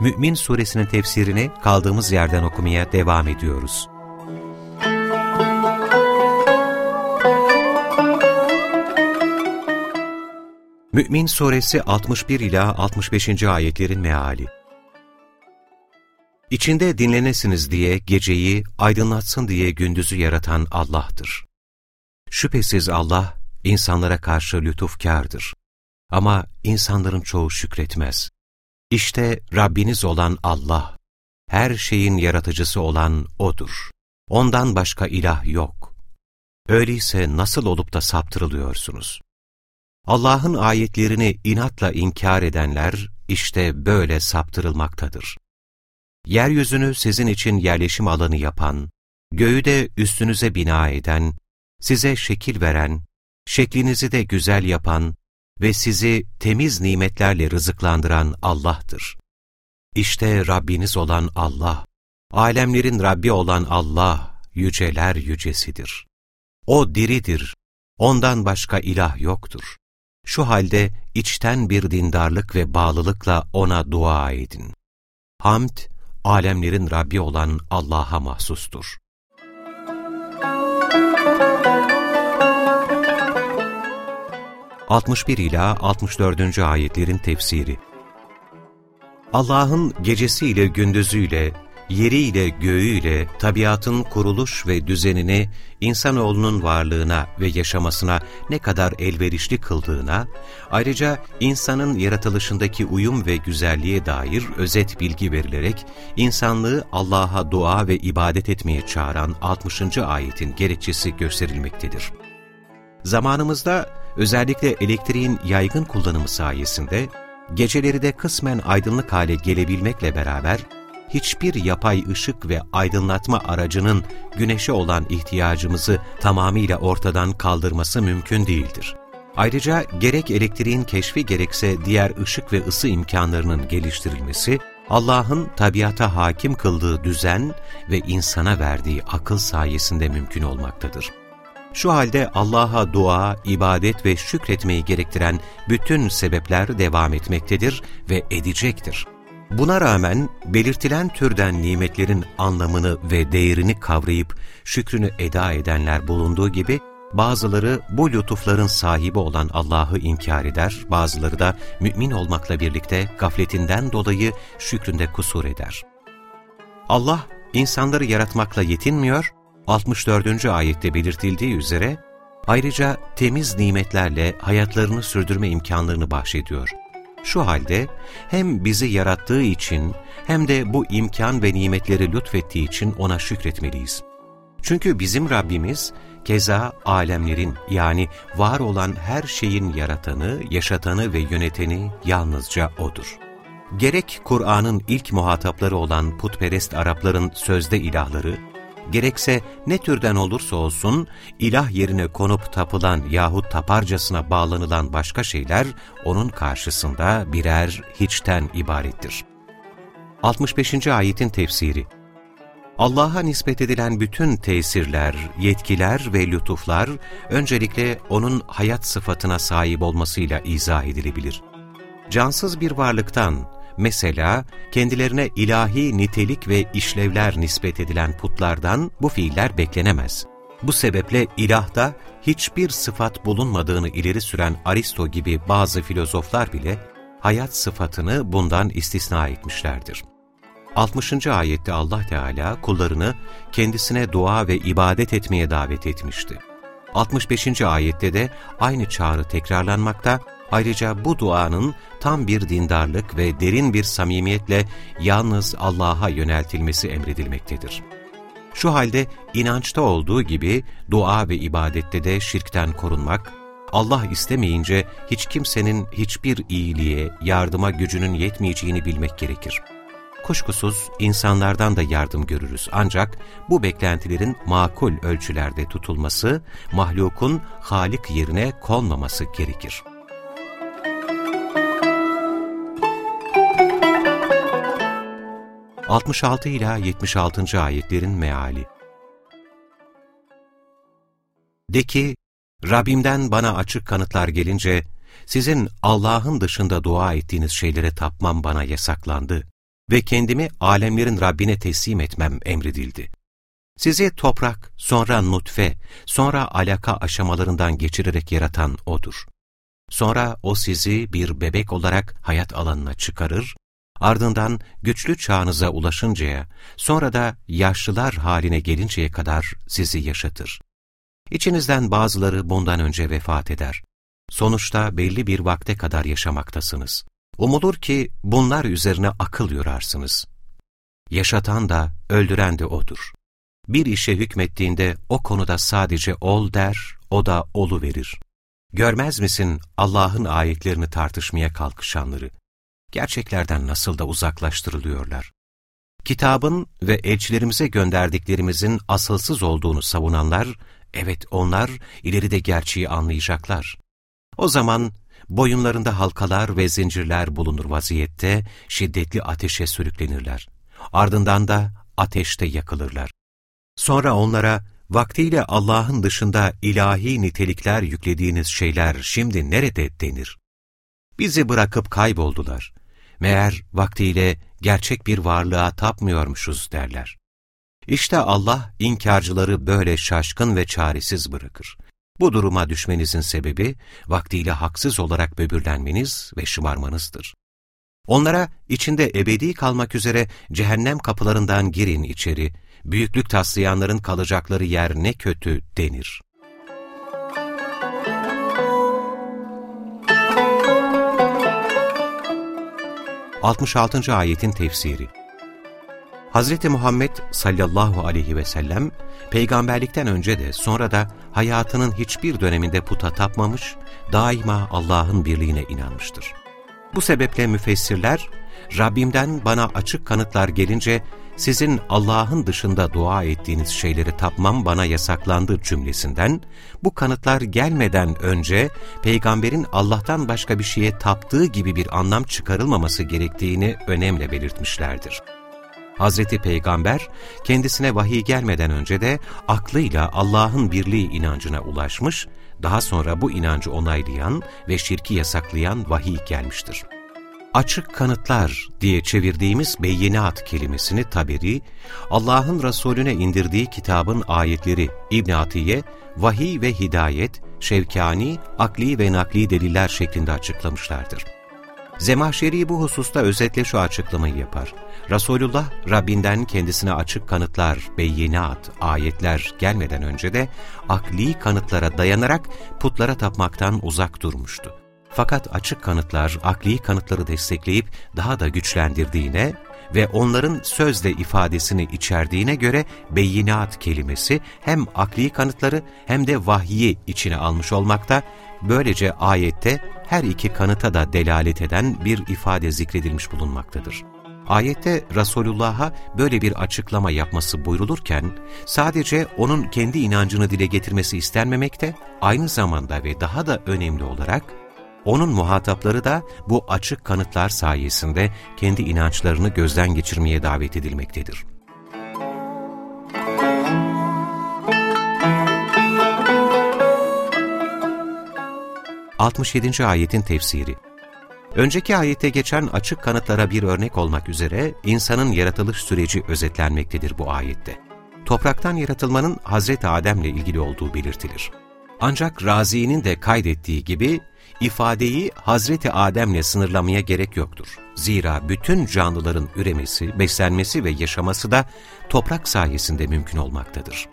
Mü'min Suresinin tefsirini kaldığımız yerden okumaya devam ediyoruz. Mü'min Suresi 61 ila 65. ayetlerin meali. İçinde dinlenesiniz diye geceyi, aydınlatsın diye gündüzü yaratan Allah'tır. Şüphesiz Allah, insanlara karşı lütufkardır. Ama insanların çoğu şükretmez. İşte Rabbiniz olan Allah, her şeyin yaratıcısı olan O'dur. Ondan başka ilah yok. Öyleyse nasıl olup da saptırılıyorsunuz? Allah'ın ayetlerini inatla inkar edenler işte böyle saptırılmaktadır. Yeryüzünü sizin için yerleşim alanı yapan, göğü de üstünüze bina eden, size şekil veren, şeklinizi de güzel yapan ve sizi temiz nimetlerle rızıklandıran Allah'tır. İşte Rabbiniz olan Allah, alemlerin Rabbi olan Allah, yüceler yücesidir. O diridir, ondan başka ilah yoktur. Şu halde içten bir dindarlık ve bağlılıkla O'na dua edin. Hamd, alemlerin Rabbi olan Allah'a mahsustur. 61 ila 64. ayetlerin tefsiri Allah'ın gecesiyle gündüzüyle, yeriyle göğüyle, tabiatın kuruluş ve düzenini insanoğlunun varlığına ve yaşamasına ne kadar elverişli kıldığına, ayrıca insanın yaratılışındaki uyum ve güzelliğe dair özet bilgi verilerek, insanlığı Allah'a dua ve ibadet etmeye çağıran 60. ayetin gerekçesi gösterilmektedir. Zamanımızda özellikle elektriğin yaygın kullanımı sayesinde geceleri de kısmen aydınlık hale gelebilmekle beraber hiçbir yapay ışık ve aydınlatma aracının güneşe olan ihtiyacımızı tamamıyla ortadan kaldırması mümkün değildir. Ayrıca gerek elektriğin keşfi gerekse diğer ışık ve ısı imkanlarının geliştirilmesi, Allah'ın tabiata hakim kıldığı düzen ve insana verdiği akıl sayesinde mümkün olmaktadır. Şu halde Allah'a dua, ibadet ve şükretmeyi gerektiren bütün sebepler devam etmektedir ve edecektir. Buna rağmen belirtilen türden nimetlerin anlamını ve değerini kavrayıp şükrünü eda edenler bulunduğu gibi, bazıları bu lütufların sahibi olan Allah'ı inkar eder, bazıları da mümin olmakla birlikte gafletinden dolayı şükründe kusur eder. Allah, insanları yaratmakla yetinmiyor, 64. ayette belirtildiği üzere, ayrıca temiz nimetlerle hayatlarını sürdürme imkanlarını bahşediyor. Şu halde hem bizi yarattığı için hem de bu imkan ve nimetleri lütfettiği için ona şükretmeliyiz. Çünkü bizim Rabbimiz, keza alemlerin yani var olan her şeyin yaratanı, yaşatanı ve yöneteni yalnızca O'dur. Gerek Kur'an'ın ilk muhatapları olan putperest Arapların sözde ilahları, gerekse ne türden olursa olsun ilah yerine konup tapılan yahut taparcasına bağlanılan başka şeyler onun karşısında birer hiçten ibarettir. 65. ayetin tefsiri Allah'a nispet edilen bütün tesirler, yetkiler ve lütuflar öncelikle O'nun hayat sıfatına sahip olmasıyla izah edilebilir. Cansız bir varlıktan, Mesela kendilerine ilahi nitelik ve işlevler nispet edilen putlardan bu fiiller beklenemez. Bu sebeple ilahda hiçbir sıfat bulunmadığını ileri süren Aristo gibi bazı filozoflar bile hayat sıfatını bundan istisna etmişlerdir. 60. ayette Allah Teala kullarını kendisine dua ve ibadet etmeye davet etmişti. 65. ayette de aynı çağrı tekrarlanmakta Ayrıca bu duanın tam bir dindarlık ve derin bir samimiyetle yalnız Allah'a yöneltilmesi emredilmektedir. Şu halde inançta olduğu gibi dua ve ibadette de şirkten korunmak, Allah istemeyince hiç kimsenin hiçbir iyiliğe, yardıma gücünün yetmeyeceğini bilmek gerekir. Kuşkusuz insanlardan da yardım görürüz ancak bu beklentilerin makul ölçülerde tutulması, mahlukun Halik yerine konmaması gerekir. ...66 ila 76. ayetlerin meali De ki, Rabbimden bana açık kanıtlar gelince, sizin Allah'ın dışında dua ettiğiniz şeylere tapmam bana yasaklandı ve kendimi alemlerin Rabbine teslim etmem emredildi. Sizi toprak, sonra nutfe, sonra alaka aşamalarından geçirerek yaratan O'dur. Sonra O sizi bir bebek olarak hayat alanına çıkarır, ardından güçlü çağınıza ulaşıncaya, sonra da yaşlılar haline gelinceye kadar sizi yaşatır. İçinizden bazıları bundan önce vefat eder. Sonuçta belli bir vakte kadar yaşamaktasınız. Umulur ki bunlar üzerine akıl yorarsınız. Yaşatan da, öldüren de O'dur. Bir işe hükmettiğinde o konuda sadece ol der, o da olu verir. Görmez misin Allah'ın ayetlerini tartışmaya kalkışanları? Gerçeklerden nasıl da uzaklaştırılıyorlar. Kitabın ve elçilerimize gönderdiklerimizin asılsız olduğunu savunanlar, evet onlar ileride gerçeği anlayacaklar. O zaman boyunlarında halkalar ve zincirler bulunur vaziyette şiddetli ateşe sürüklenirler. Ardından da ateşte yakılırlar. Sonra onlara vaktiyle Allah'ın dışında ilahi nitelikler yüklediğiniz şeyler şimdi nerede denir? Bizi bırakıp kayboldular. Meğer vaktiyle gerçek bir varlığa tapmıyormuşuz derler. İşte Allah inkarcıları böyle şaşkın ve çaresiz bırakır. Bu duruma düşmenizin sebebi, vaktiyle haksız olarak böbürlenmeniz ve şımarmanızdır. Onlara içinde ebedi kalmak üzere cehennem kapılarından girin içeri, büyüklük taslayanların kalacakları yer ne kötü denir. Altmış altıncı ayetin tefsiri Hz. Muhammed sallallahu aleyhi ve sellem, peygamberlikten önce de sonra da hayatının hiçbir döneminde puta tapmamış, daima Allah'ın birliğine inanmıştır. Bu sebeple müfessirler, Rabbimden bana açık kanıtlar gelince, sizin Allah'ın dışında dua ettiğiniz şeyleri tapmam bana yasaklandı cümlesinden, bu kanıtlar gelmeden önce peygamberin Allah'tan başka bir şeye taptığı gibi bir anlam çıkarılmaması gerektiğini önemle belirtmişlerdir. Hazreti Peygamber kendisine vahiy gelmeden önce de aklıyla Allah'ın birliği inancına ulaşmış, daha sonra bu inancı onaylayan ve şirki yasaklayan vahiy gelmiştir. Açık kanıtlar diye çevirdiğimiz beyyenat kelimesini Taberi, Allah'ın Resulüne indirdiği kitabın ayetleri İbn Atiye, vahiy ve hidayet, şevkani, akli ve nakli deliller şeklinde açıklamışlardır. Zemahşeri bu hususta özetle şu açıklamayı yapar. Resulullah Rabbinden kendisine açık kanıtlar, beyinat, ayetler gelmeden önce de akli kanıtlara dayanarak putlara tapmaktan uzak durmuştu. Fakat açık kanıtlar akli kanıtları destekleyip daha da güçlendirdiğine ve onların sözle ifadesini içerdiğine göre beyinat kelimesi hem akli kanıtları hem de vahyi içine almış olmakta, böylece ayette her iki kanıta da delalet eden bir ifade zikredilmiş bulunmaktadır. Ayette Resulullah'a böyle bir açıklama yapması buyrulurken, sadece onun kendi inancını dile getirmesi istenmemekte, aynı zamanda ve daha da önemli olarak, onun muhatapları da bu açık kanıtlar sayesinde kendi inançlarını gözden geçirmeye davet edilmektedir. Altmış yedinci ayetin tefsiri Önceki ayette geçen açık kanıtlara bir örnek olmak üzere insanın yaratılış süreci özetlenmektedir bu ayette. Topraktan yaratılmanın Hazreti Adem'le ilgili olduğu belirtilir. Ancak Razi'nin de kaydettiği gibi ifadeyi Hazreti Adem'le sınırlamaya gerek yoktur. Zira bütün canlıların üremesi, beslenmesi ve yaşaması da toprak sayesinde mümkün olmaktadır.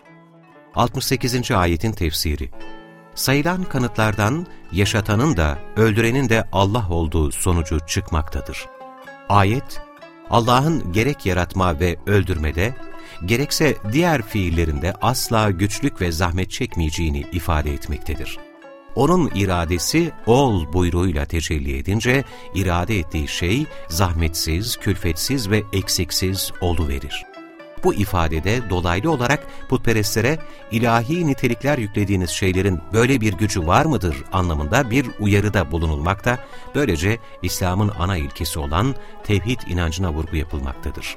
68. ayetin tefsiri sayılan kanıtlardan yaşatanın da öldürenin de Allah olduğu sonucu çıkmaktadır. Ayet, Allah'ın gerek yaratma ve öldürmede, gerekse diğer fiillerinde asla güçlük ve zahmet çekmeyeceğini ifade etmektedir. Onun iradesi ol buyruğuyla tecelli edince, irade ettiği şey zahmetsiz, külfetsiz ve eksiksiz verir. Bu ifadede dolaylı olarak putperestlere ilahi nitelikler yüklediğiniz şeylerin böyle bir gücü var mıdır anlamında bir uyarıda bulunulmakta, böylece İslam'ın ana ilkesi olan tevhid inancına vurgu yapılmaktadır.